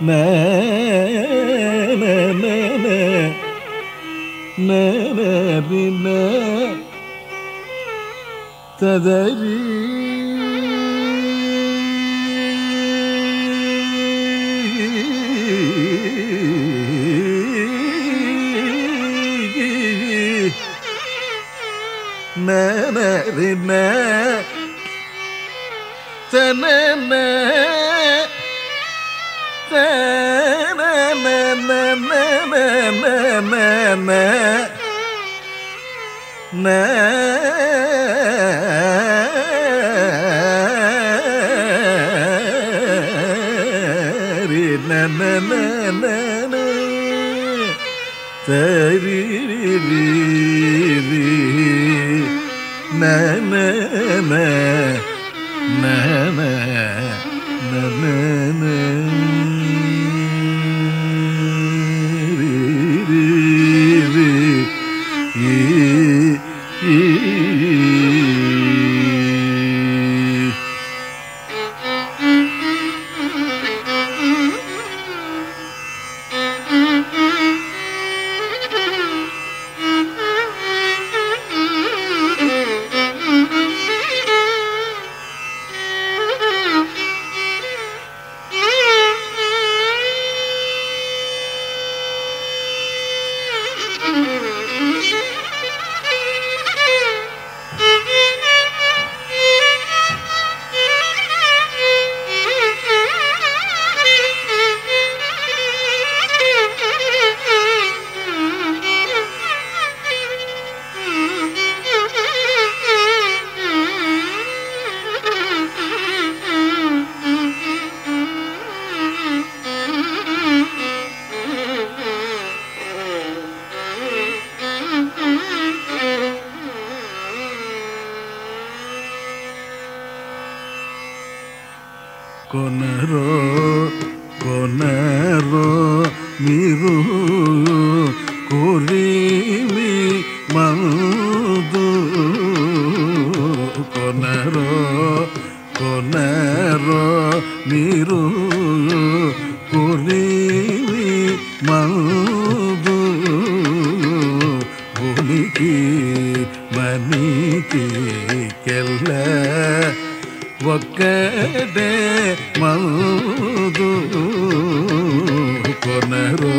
na ne ne ne ne bime Tadari. Ne ne ne te ne ne te me me me me me me. Me me me me me. Say me me me me me me me me me me. Mm-hmm. ಕೊನರೋ ಕೊನರೋ ನೀರು ಕುರಿಮಿ ಮಂದು ಕೊನರೋ ಕೊನರೋ ನೀರು ಕುರಿಮಿ ಮಂದು ಹುಲಿಕಿ ಮನಿಕಿ ಕೆಲ್ಲ ఒక్కడే మౌదు కొనరు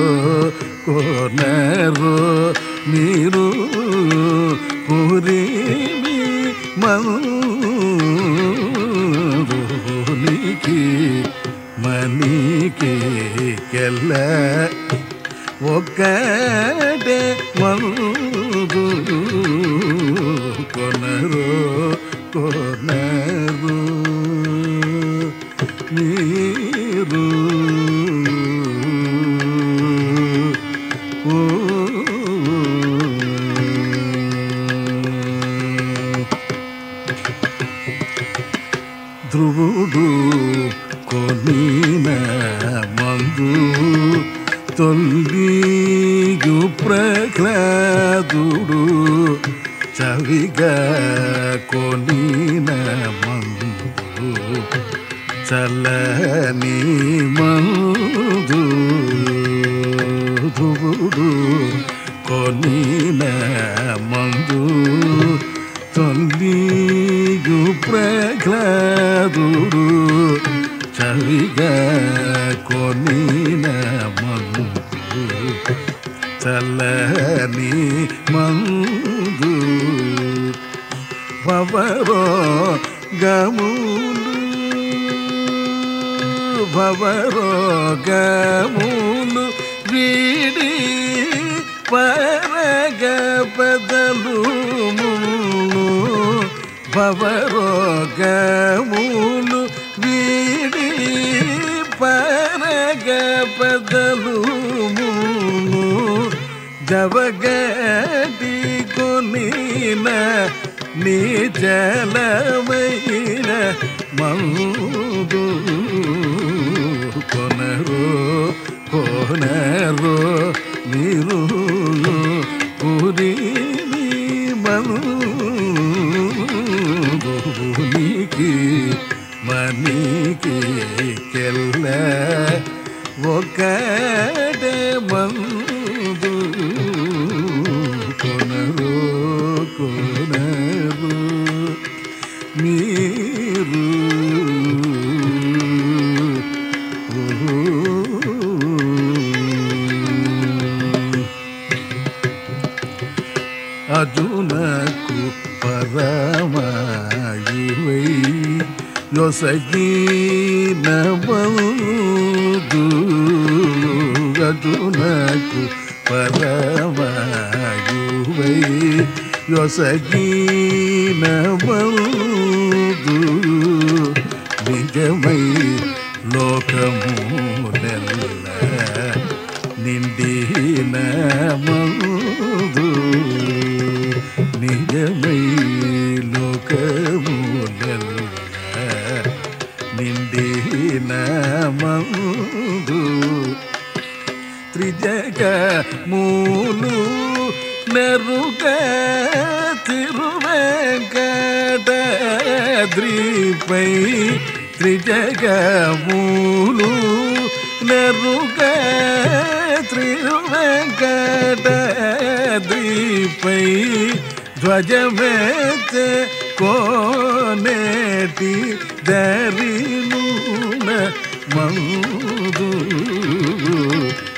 కొనరు మీరు పూరిమి మౌనికి మనికి కెల్ల ఒక్కడే మౌదు కొనరు కొ నీయు ప్రహ్లాదుడు చవిగా కొనిన మందు చల్లని మందు కొని చల్లని మందు భవరో గములు. భవరో గములు వీడి పరగ బదలు భవరోగములు వీడి పరగ బదలు ಜವಗದಿ ಗುನೀನ ನೀ ಜಲಮೈನ ಮಂದು ಕೊನರು ಕೊನರು ನೀರು ಪುರಿ ಮನಿಗೆ ಮನಿಗೆ ಕೆಲ್ಲ ಒಕ್ಕಡೆ ಮಂದು యొసగిన బంధు అర్జునకు పరమాయువై యొసగిన బంధు నిజమై లోకములెల్ల నిండిన ವಿಜಯ ಮೂಲು ಮೆರುಗ ತಿರುವೆಂಕಟದ್ರೀಪೈ ತ್ರಿಜಗ ಮೂಲು ಮೆರುಗ ತಿರುವೆಂಕಟದ್ರೀಪೈ ಧ್ವಜ ಮೇತ ಕೋನೇಟಿ ದರಿನೂನ ಮೌದು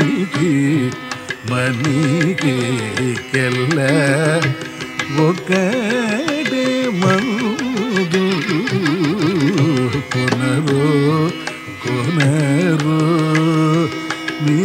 మందునికి మనికి కెల్ల. ఒకటే మందు కొనరు కొనరు. మీ